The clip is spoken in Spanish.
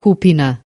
Kupina